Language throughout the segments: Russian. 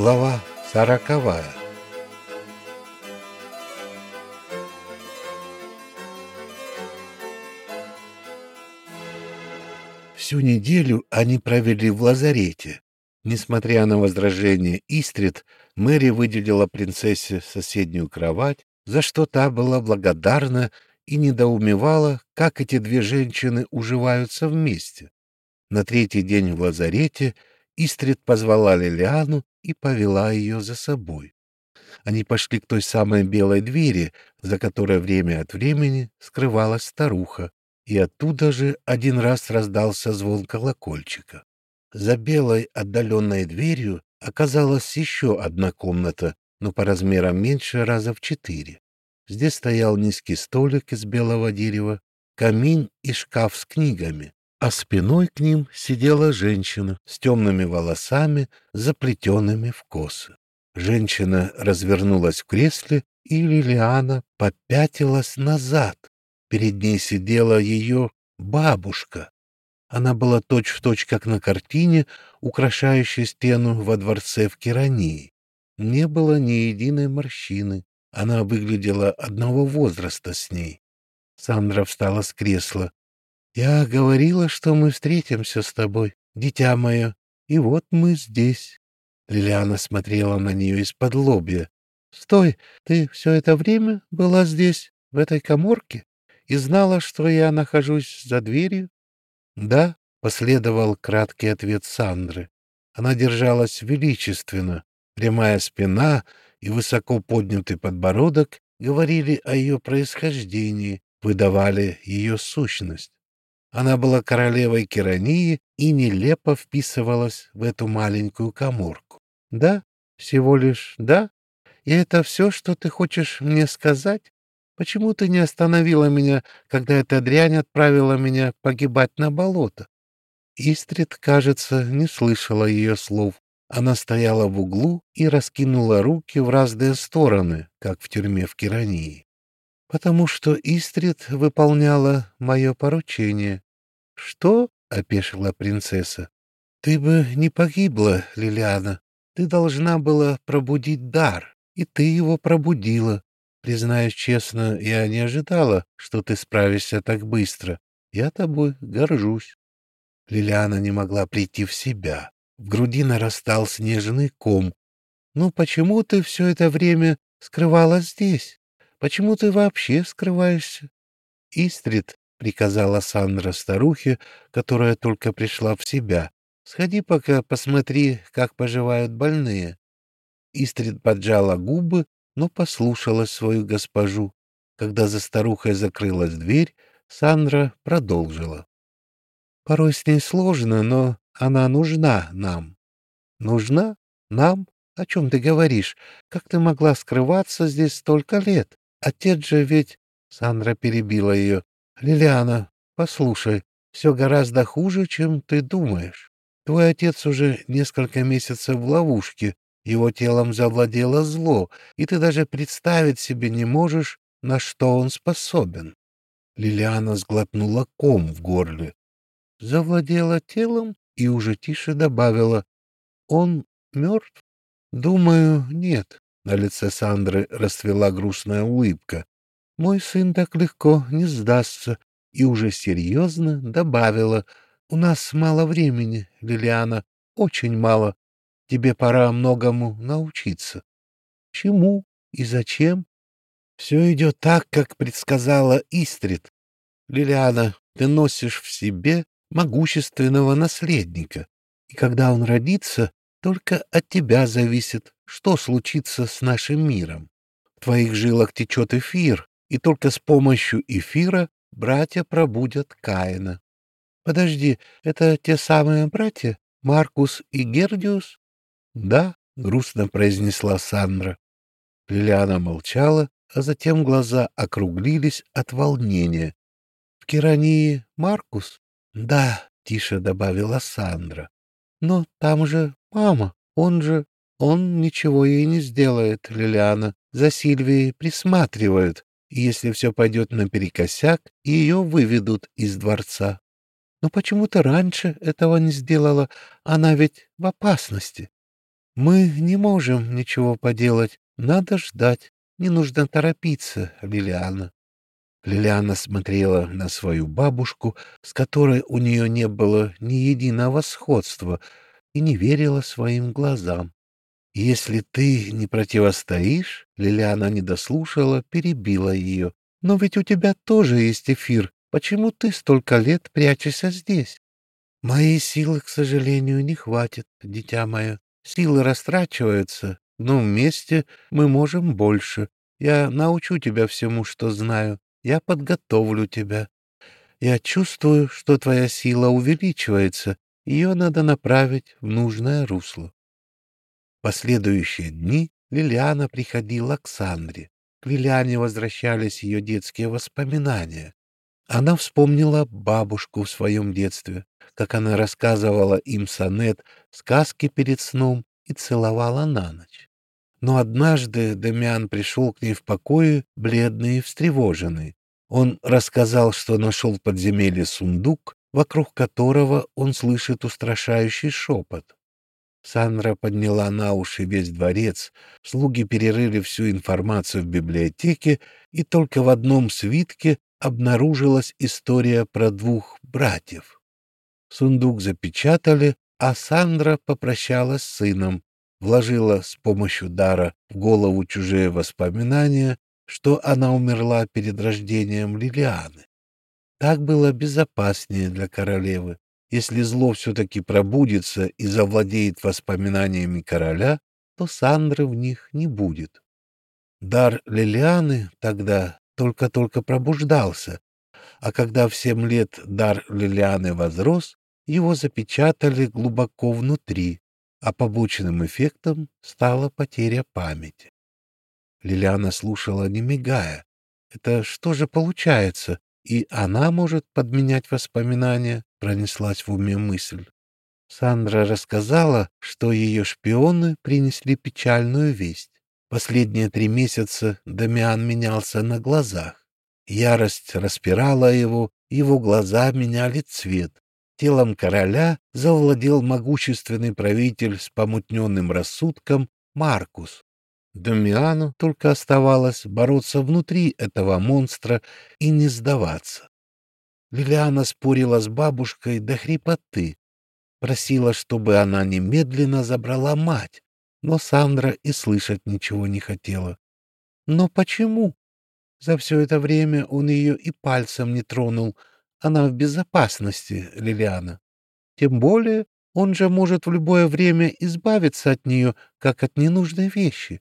Глава сороковая Всю неделю они провели в лазарете. Несмотря на возражение Истрид, Мэри выделила принцессе соседнюю кровать, за что та была благодарна и недоумевала, как эти две женщины уживаются вместе. На третий день в лазарете Истрид позвала Лилиану и повела ее за собой. Они пошли к той самой белой двери, за которой время от времени скрывалась старуха, и оттуда же один раз раздался звон колокольчика. За белой отдаленной дверью оказалась еще одна комната, но по размерам меньше раза в четыре. Здесь стоял низкий столик из белого дерева, камин и шкаф с книгами, а спиной к ним сидела женщина с темными волосами, заплетенными в косы. Женщина развернулась в кресле, и Лилиана попятилась назад. Перед ней сидела ее бабушка. Она была точь-в-точь, точь, как на картине, украшающей стену во дворце в Керании. Не было ни единой морщины. Она выглядела одного возраста с ней. Сандра встала с кресла. Я говорила, что мы встретимся с тобой, дитя мое, и вот мы здесь. Лилиана смотрела на нее из-под лобья. Стой, ты все это время была здесь, в этой коморке, и знала, что я нахожусь за дверью? Да, последовал краткий ответ Сандры. Она держалась величественно, прямая спина и высоко поднятый подбородок говорили о ее происхождении, выдавали ее сущность. Она была королевой Керании и нелепо вписывалась в эту маленькую коморку. Да, всего лишь да? И это все, что ты хочешь мне сказать? Почему ты не остановила меня, когда эта дрянь отправила меня погибать на болото? Истрид, кажется, не слышала ее слов. Она стояла в углу и раскинула руки в разные стороны, как в тюрьме в Керании потому что Истрид выполняла мое поручение. — Что? — опешила принцесса. — Ты бы не погибла, Лилиана. Ты должна была пробудить дар, и ты его пробудила. Признаюсь честно, я не ожидала, что ты справишься так быстро. Я тобой горжусь. Лилиана не могла прийти в себя. В груди нарастал снежный ком. «Ну почему ты все это время скрывалась здесь?» Почему ты вообще скрываешься? — Истрид, — приказала Сандра старухе, которая только пришла в себя, — сходи пока посмотри, как поживают больные. Истрид поджала губы, но послушала свою госпожу. Когда за старухой закрылась дверь, Сандра продолжила. Порой с ней сложно, но она нужна нам. Нужна? Нам? О чем ты говоришь? Как ты могла скрываться здесь столько лет? Отец же ведь... Сандра перебила ее. Лилиана, послушай, все гораздо хуже, чем ты думаешь. Твой отец уже несколько месяцев в ловушке, его телом завладело зло, и ты даже представить себе не можешь, на что он способен. Лилиана сглотнула ком в горле. Завладела телом и уже тише добавила. Он мертв? Думаю, нет. На лице Сандры расцвела грустная улыбка. «Мой сын так легко не сдастся», и уже серьезно добавила. «У нас мало времени, Лилиана, очень мало. Тебе пора многому научиться». «Чему и зачем?» «Все идет так, как предсказала Истрид. Лилиана, ты носишь в себе могущественного наследника, и когда он родится, только от тебя зависит, что случится с нашим миром. В твоих жилах течет эфир, и только с помощью эфира братья пробудят Каина. Подожди, это те самые братья, Маркус и Гердиус? Да, грустно произнесла Сандра. Лилиана молчала, а затем глаза округлились от волнения. В Керании Маркус? Да, тише добавила Сандра. Но там же Мама, он же... Он ничего ей не сделает, Лилиана. За Сильвией присматривают. Если все пойдет наперекосяк, ее выведут из дворца. Но почему-то раньше этого не сделала. Она ведь в опасности. Мы не можем ничего поделать. Надо ждать. Не нужно торопиться, Лилиана. Лилиана смотрела на свою бабушку, с которой у нее не было ни единого сходства, и не верила своим глазам. «Если ты не противостоишь...» — Лилиана не дослушала, перебила ее. «Но ведь у тебя тоже есть эфир. Почему ты столько лет прячешься здесь?» «Моей силы, к сожалению, не хватит, дитя мое. Силы растрачиваются, но вместе мы можем больше. Я научу тебя всему, что знаю. Я подготовлю тебя. Я чувствую, что твоя сила увеличивается. Ее надо направить в нужное русло. Последующие дни Лилиана приходила к Сандре. К Лилиане возвращались ее детские воспоминания. Она вспомнила бабушку в своем детстве, как она рассказывала им сонет, сказки перед сном и целовала на ночь. Но однажды Демиан пришел к ней в покое, бледный и встревоженный. Он рассказал, что нашел в подземелье сундук, вокруг которого он слышит устрашающий шепот. Сандра подняла на уши весь дворец, слуги перерыли всю информацию в библиотеке, и только в одном свитке обнаружилась история про двух братьев. Сундук запечатали, а Сандра попрощалась с сыном, вложила с помощью дара в голову чужие воспоминания, что она умерла перед рождением Лилианы. Так было безопаснее для королевы. Если зло все-таки пробудится и завладеет воспоминаниями короля, то Сандры в них не будет. Дар Лилианы тогда только-только пробуждался, а когда в семь лет дар Лилианы возрос, его запечатали глубоко внутри, а побочным эффектом стала потеря памяти. Лилиана слушала, не мигая. Это что же получается? И она может подменять воспоминания, пронеслась в уме мысль. Сандра рассказала, что ее шпионы принесли печальную весть. Последние три месяца Дамиан менялся на глазах. Ярость распирала его, его глаза меняли цвет. Телом короля завладел могущественный правитель с помутненным рассудком Маркус. Дамиану только оставалось бороться внутри этого монстра и не сдаваться. Лилиана спорила с бабушкой до хрипоты, просила, чтобы она немедленно забрала мать, но Сандра и слышать ничего не хотела. Но почему? За все это время он ее и пальцем не тронул, она в безопасности, Лилиана. Тем более он же может в любое время избавиться от нее, как от ненужной вещи.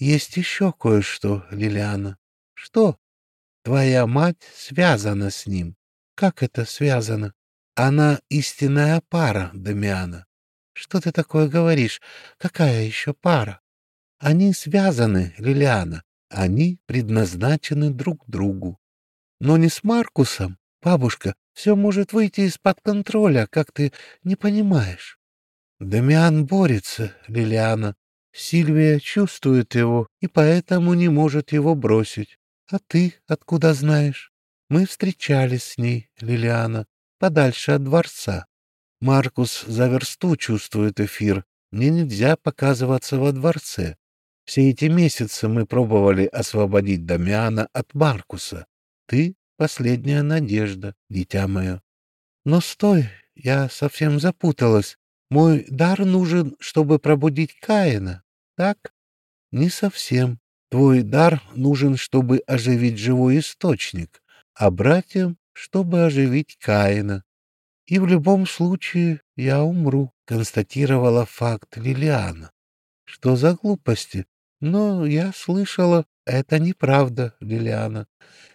Есть еще кое-что, Лилиана. Что? Твоя мать связана с ним. Как это связано? Она истинная пара, Дамиана. Что ты такое говоришь? Какая еще пара? Они связаны, Лилиана. Они предназначены друг другу. Но не с Маркусом, Бабушка, все может выйти из-под контроля, как ты не понимаешь. Дамиан борется, Лилиана. Сильвия чувствует его и поэтому не может его бросить. А ты откуда знаешь? Мы встречались с ней, Лилиана, подальше от дворца. Маркус за версту чувствует эфир. Мне нельзя показываться во дворце. Все эти месяцы мы пробовали освободить Дамиана от Маркуса. Ты последняя надежда, дитя мое. Но стой, я совсем запуталась. Мой дар нужен, чтобы пробудить Каина, так? Не совсем. Твой дар нужен, чтобы оживить живой источник, а братьям, чтобы оживить Каина. И в любом случае я умру, констатировала факт Лилиана. Что за глупости? Но я слышала, это неправда, Лилиана.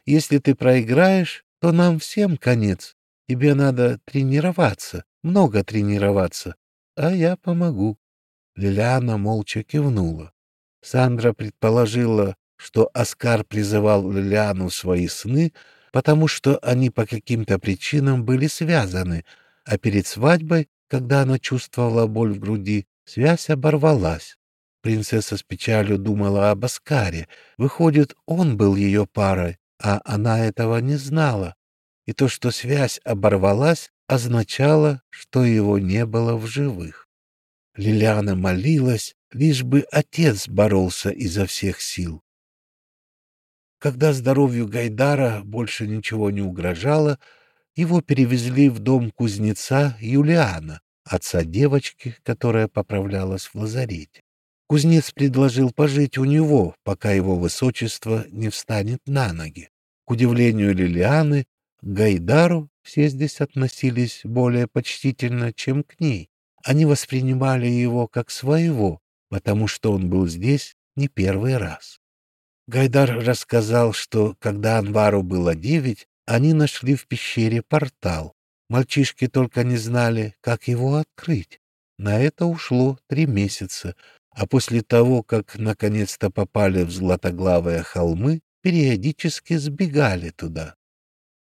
Если ты проиграешь, то нам всем конец. Тебе надо тренироваться, много тренироваться, а я помогу. Лилиана молча кивнула. Сандра предположила, что Оскар призывал Лилиану свои сны, потому что они по каким-то причинам были связаны, а перед свадьбой, когда она чувствовала боль в груди, связь оборвалась. Принцесса с печалью думала об Оскаре. Выходит, он был ее парой, а она этого не знала. И то, что связь оборвалась, означало, что его не было в живых. Лилиана молилась, лишь бы отец боролся изо всех сил. Когда здоровью Гайдара больше ничего не угрожало, его перевезли в дом кузнеца Юлиана, отца девочки, которая поправлялась в лазарете. Кузнец предложил пожить у него, пока его высочество не встанет на ноги. К удивлению Лилианы, Гайдару все здесь относились более почтительно, чем к ней. Они воспринимали его как своего, потому что он был здесь не первый раз. Гайдар рассказал, что когда Анвару было девять, они нашли в пещере портал. Мальчишки только не знали, как его открыть. На это ушло три месяца, а после того, как наконец-то попали в златоглавые холмы, периодически сбегали туда.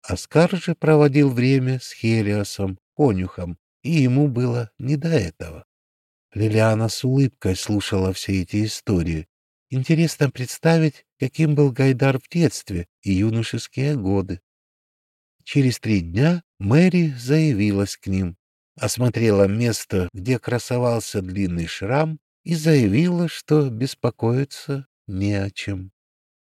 Оскар же проводил время с Хелиосом, конюхом, и ему было не до этого. Лилиана с улыбкой слушала все эти истории. Интересно представить, каким был Гайдар в детстве и юношеские годы. Через три дня Мэри заявилась к ним, осмотрела место, где красовался длинный шрам, и заявила, что беспокоиться не о чем.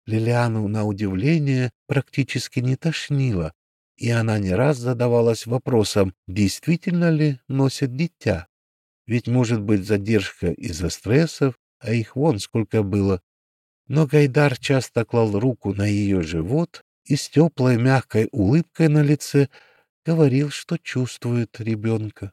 Лилиану, на удивление, практически не тошнило, и она не раз задавалась вопросом, действительно ли носит дитя. Ведь может быть задержка из-за стрессов, а их вон сколько было. Но Гайдар часто клал руку на ее живот и с теплой мягкой улыбкой на лице говорил, что чувствует ребенка.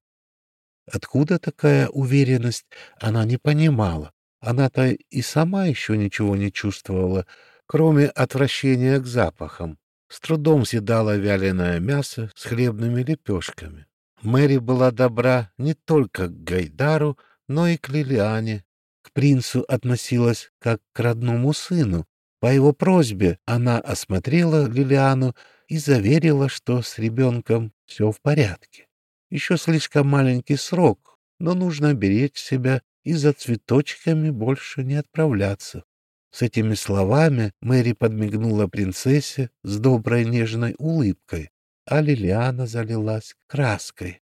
Откуда такая уверенность, она не понимала. Она-то и сама еще ничего не чувствовала, кроме отвращения к запахам. С трудом съедала вяленое мясо с хлебными лепешками. Мэри была добра не только к Гайдару, но и к Лилиане. К принцу относилась как к родному сыну. По его просьбе она осмотрела Лилиану и заверила, что с ребенком все в порядке. Еще слишком маленький срок, но нужно беречь себя и за цветочками больше не отправляться. С этими словами Мэри подмигнула принцессе с доброй нежной улыбкой, а Лилиана залилась краской.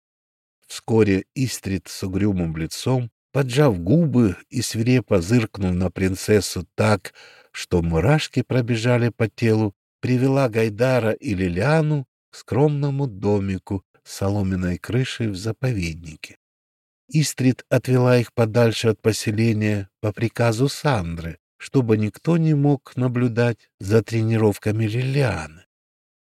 Вскоре Истрид с угрюмым лицом, поджав губы и свирепо зыркнув на принцессу так, что мурашки пробежали по телу, привела Гайдара и Лилиану к скромному домику, соломенной крышей в заповеднике. Истрид отвела их подальше от поселения по приказу Сандры, чтобы никто не мог наблюдать за тренировками Лилианы.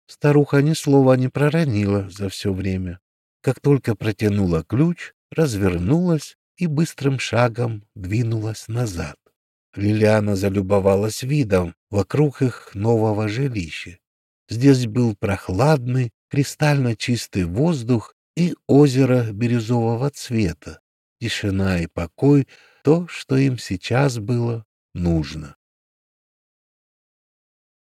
Старуха ни слова не проронила за все время. Как только протянула ключ, развернулась и быстрым шагом двинулась назад. Лилиана залюбовалась видом вокруг их нового жилища. Здесь был прохладный, кристально чистый воздух и озеро бирюзового цвета, тишина и покой — то, что им сейчас было нужно.